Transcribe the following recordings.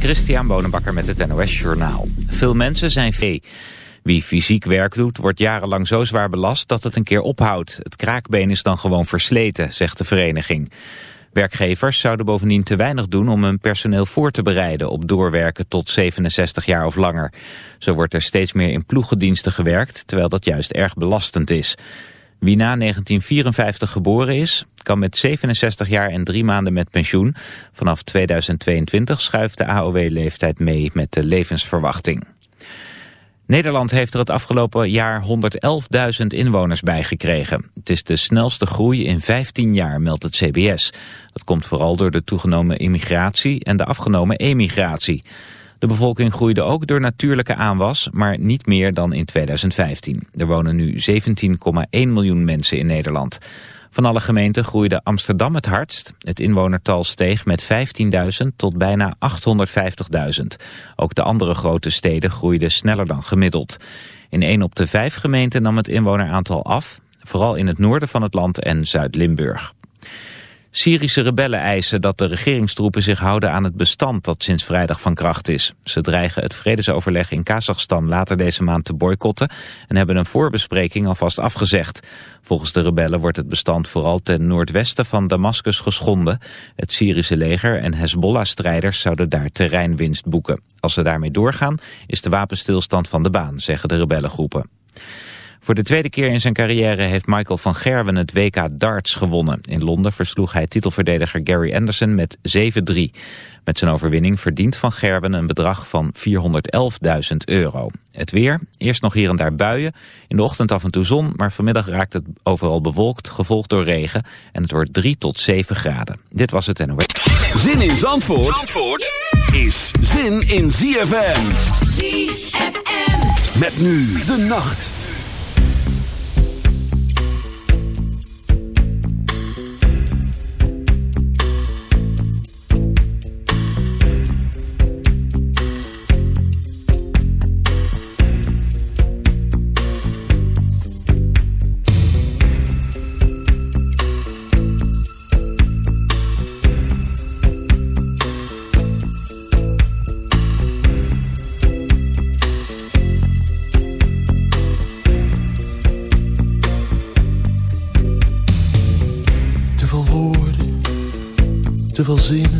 Christian Bonenbakker met het NOS Journaal. Veel mensen zijn vee. Wie fysiek werk doet, wordt jarenlang zo zwaar belast dat het een keer ophoudt. Het kraakbeen is dan gewoon versleten, zegt de vereniging. Werkgevers zouden bovendien te weinig doen om hun personeel voor te bereiden op doorwerken tot 67 jaar of langer. Zo wordt er steeds meer in ploegendiensten gewerkt, terwijl dat juist erg belastend is. Wie na 1954 geboren is, kan met 67 jaar en drie maanden met pensioen. Vanaf 2022 schuift de AOW-leeftijd mee met de levensverwachting. Nederland heeft er het afgelopen jaar 111.000 inwoners bijgekregen. Het is de snelste groei in 15 jaar, meldt het CBS. Dat komt vooral door de toegenomen immigratie en de afgenomen emigratie. De bevolking groeide ook door natuurlijke aanwas, maar niet meer dan in 2015. Er wonen nu 17,1 miljoen mensen in Nederland. Van alle gemeenten groeide Amsterdam het hardst. Het inwonertal steeg met 15.000 tot bijna 850.000. Ook de andere grote steden groeiden sneller dan gemiddeld. In één op de vijf gemeenten nam het inwoneraantal af, vooral in het noorden van het land en Zuid-Limburg. Syrische rebellen eisen dat de regeringstroepen zich houden aan het bestand dat sinds vrijdag van kracht is. Ze dreigen het vredesoverleg in Kazachstan later deze maand te boycotten en hebben een voorbespreking alvast afgezegd. Volgens de rebellen wordt het bestand vooral ten noordwesten van Damascus geschonden. Het Syrische leger en Hezbollah-strijders zouden daar terreinwinst boeken. Als ze daarmee doorgaan is de wapenstilstand van de baan, zeggen de rebellengroepen. Voor de tweede keer in zijn carrière heeft Michael van Gerwen het WK darts gewonnen. In Londen versloeg hij titelverdediger Gary Anderson met 7-3. Met zijn overwinning verdient van Gerwen een bedrag van 411.000 euro. Het weer, eerst nog hier en daar buien. In de ochtend af en toe zon, maar vanmiddag raakt het overal bewolkt, gevolgd door regen. En het wordt 3 tot 7 graden. Dit was het NOS. Zin in Zandvoort, Zandvoort is zin in ZFM. ZFM. Met nu de nacht. Veel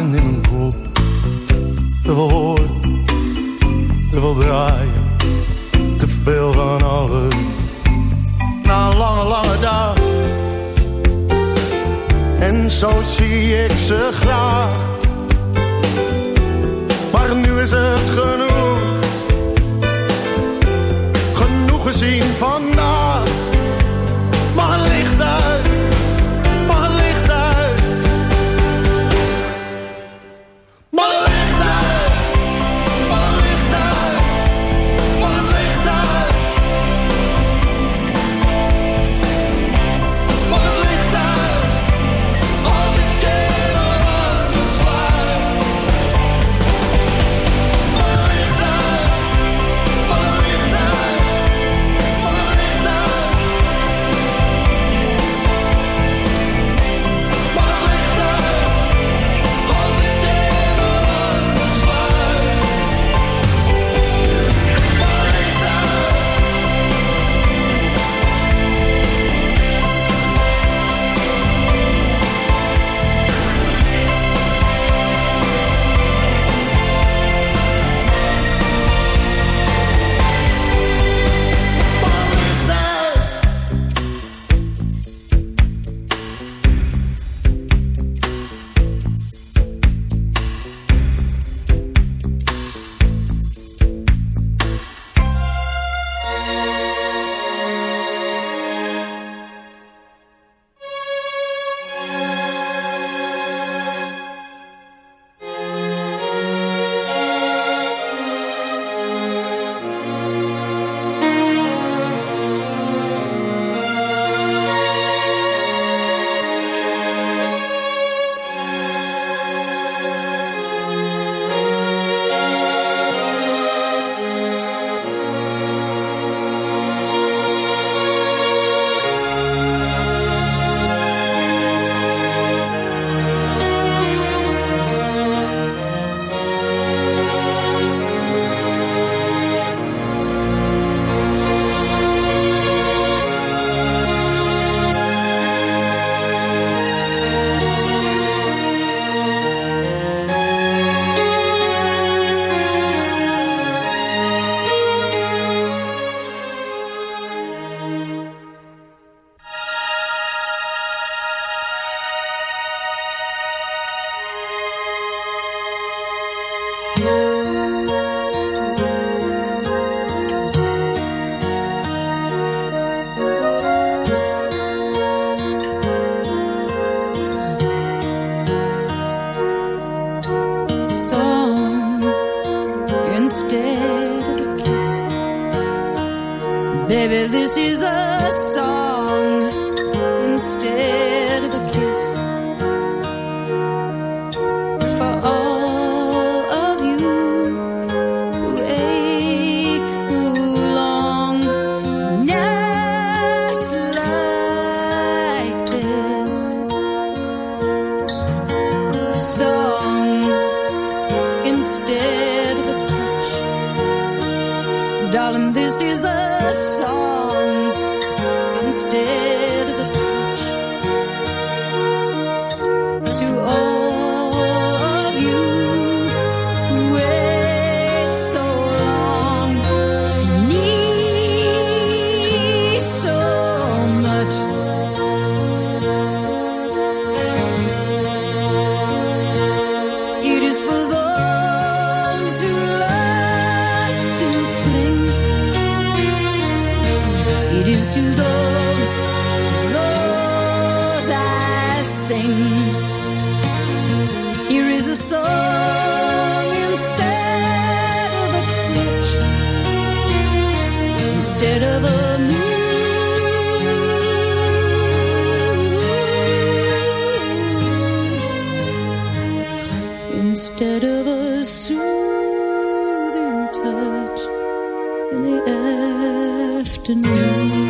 in mijn kop. Te veel horen, te veel draaien, te veel van alles. Na een lange, lange dag. En En zo zie ik ze graag. She's is a in the afternoon.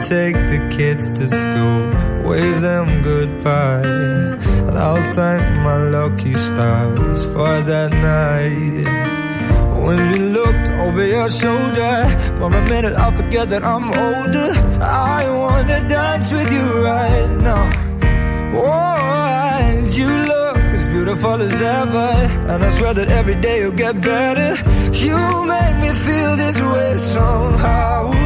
take the kids to school, wave them goodbye. And I'll thank my lucky stars for that night. When we looked over your shoulder, for a minute I forget that I'm older. I wanna dance with you right now. Oh, and you look as beautiful as ever. And I swear that every day you'll get better. You make me feel this way somehow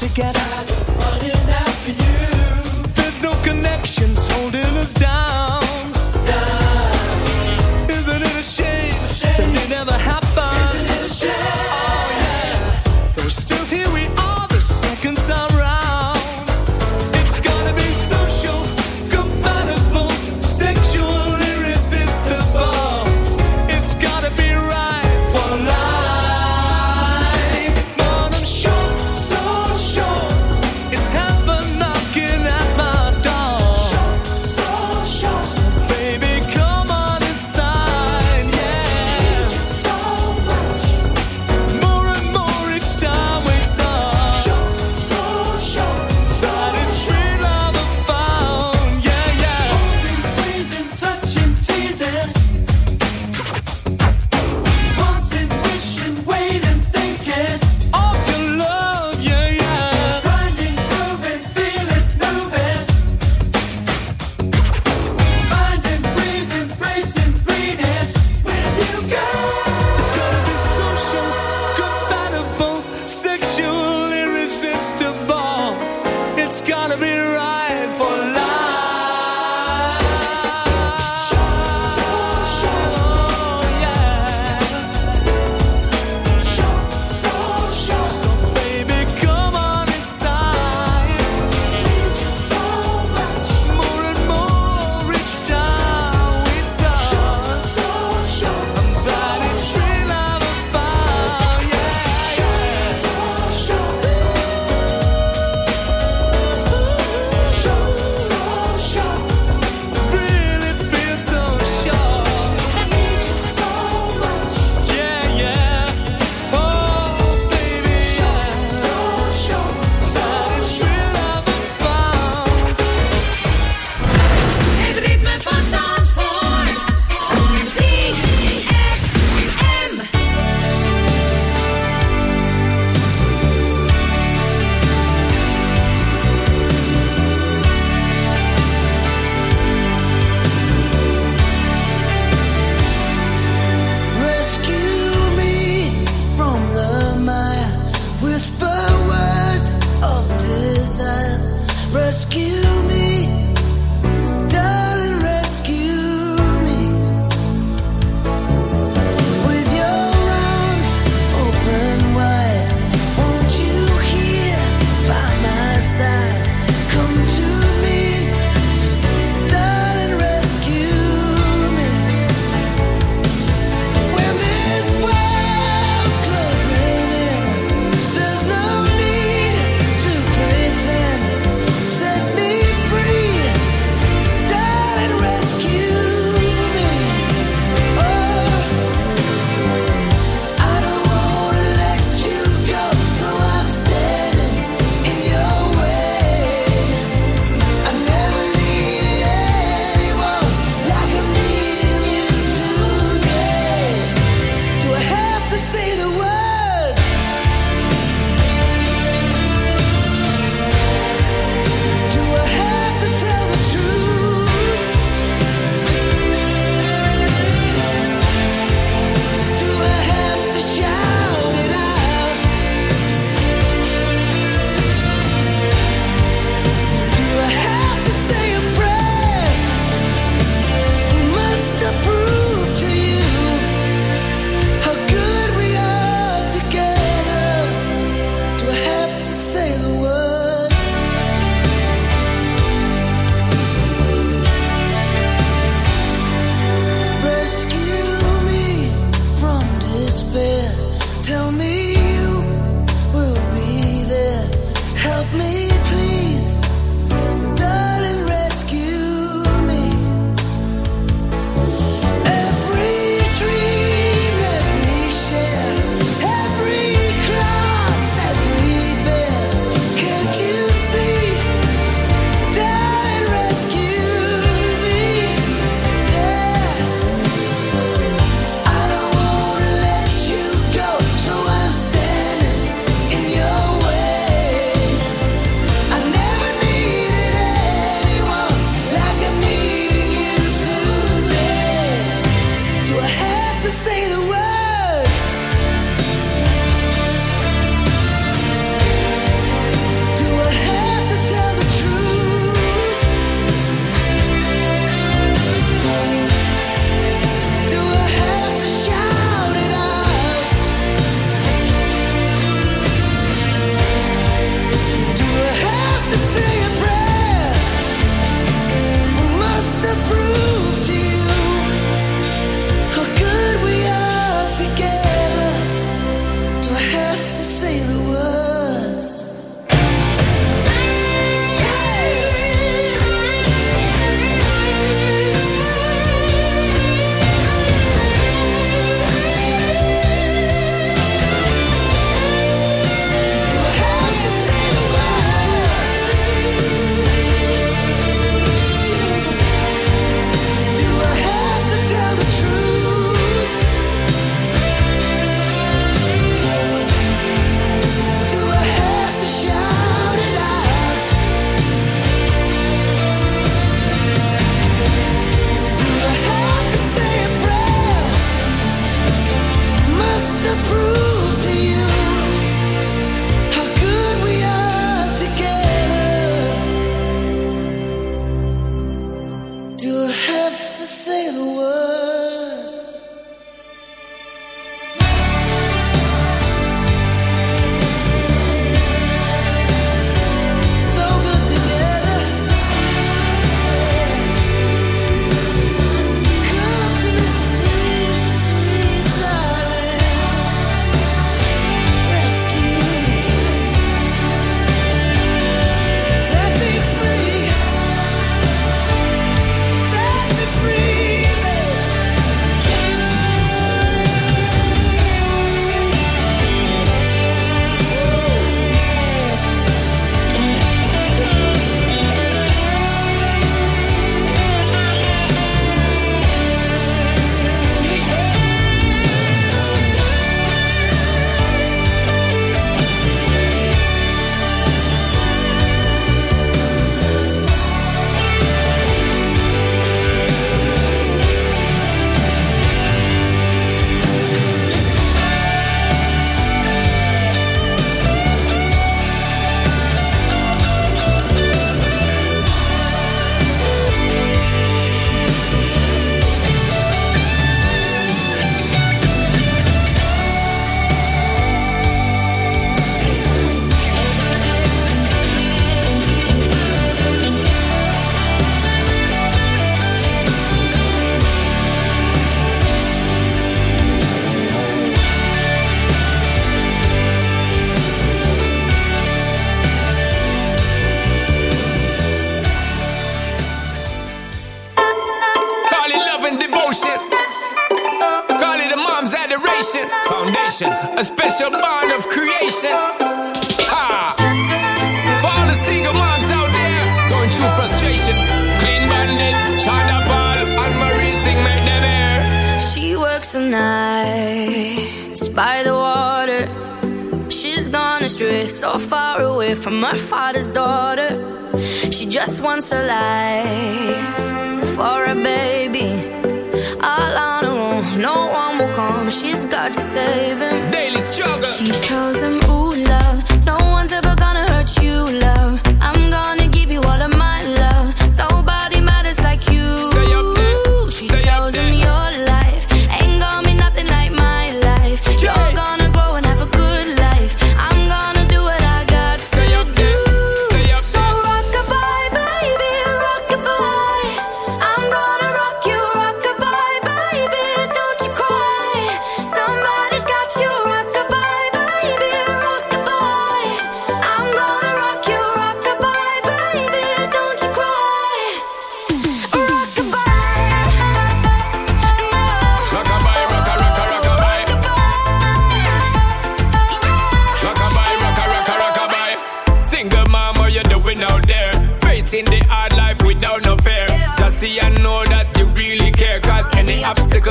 together. There's no connections holding us down.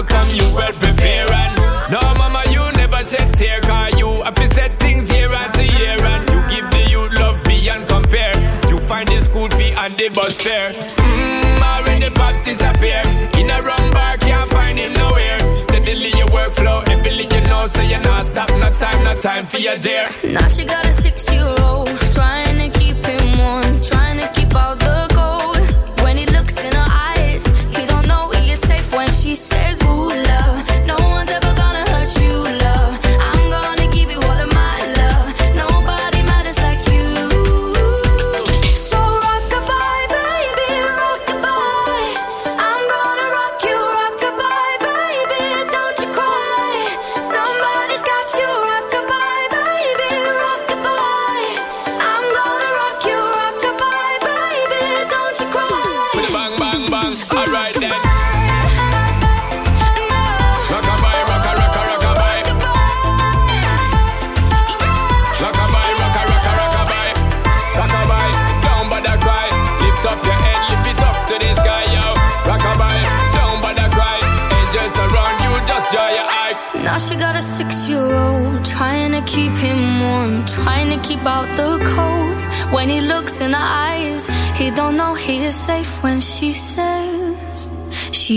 come you well prepared? And no, mama, you never said tear, cause you have said things year after year, and you give the youth love beyond compare. You find the school fee and the bus fare. Mmm, already pops disappear. In a wrong bar, can't find him nowhere. Steadily your workflow, everything you know, so you're not stop. No time, no time for your dear. Now she got a six year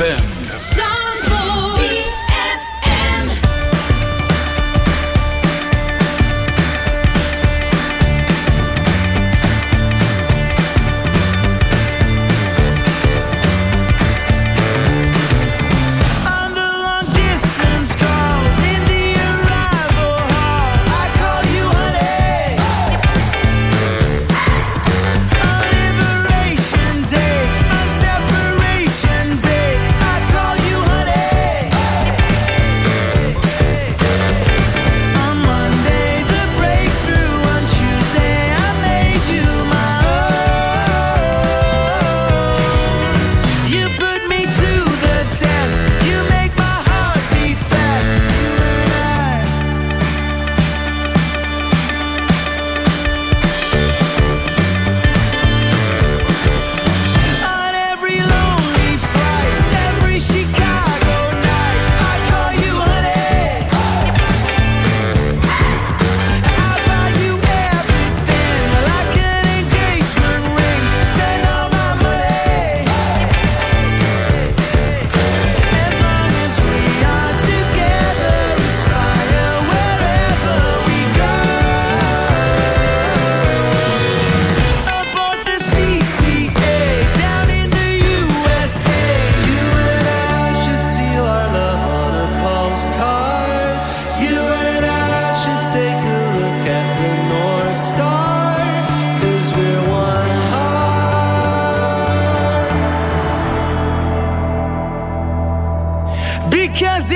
ZFM.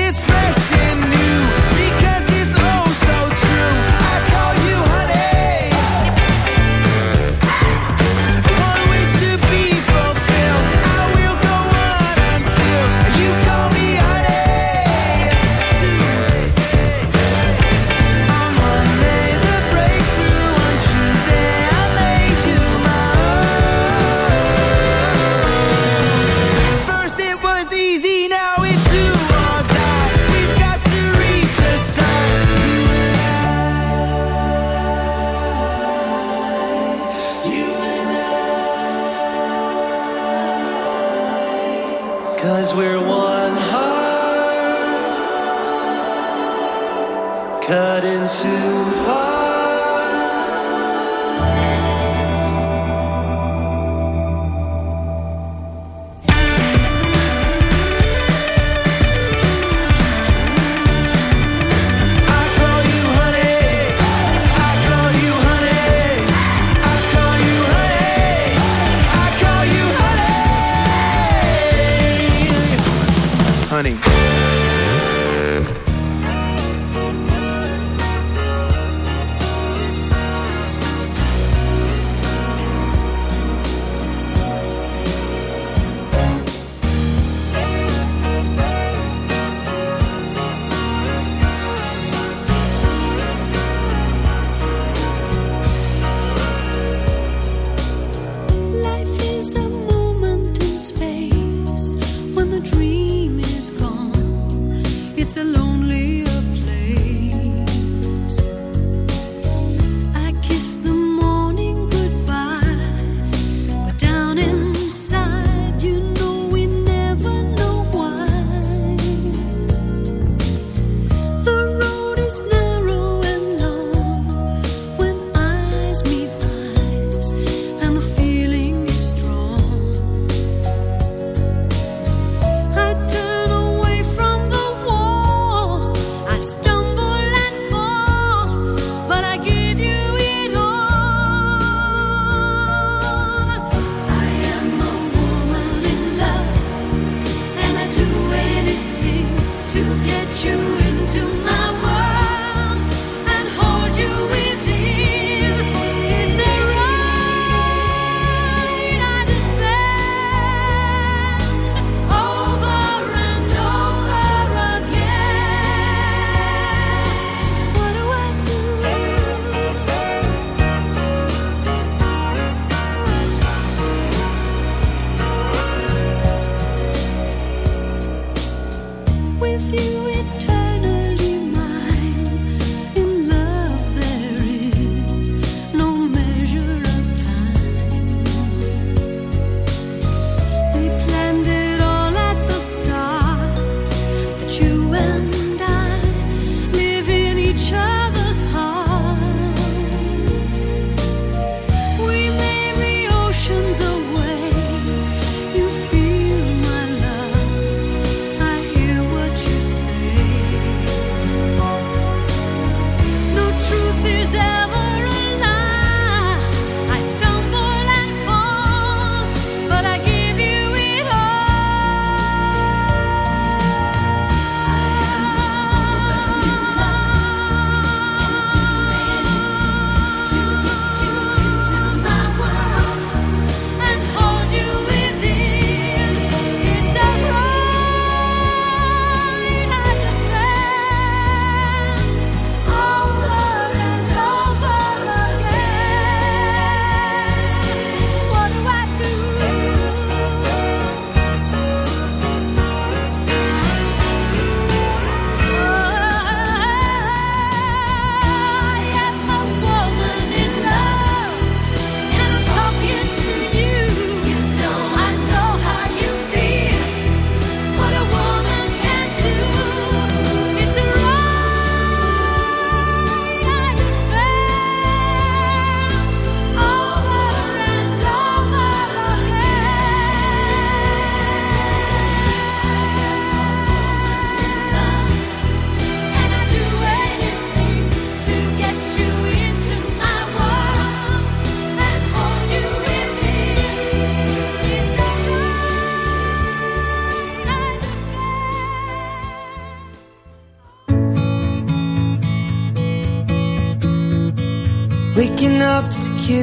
It's fresh and new,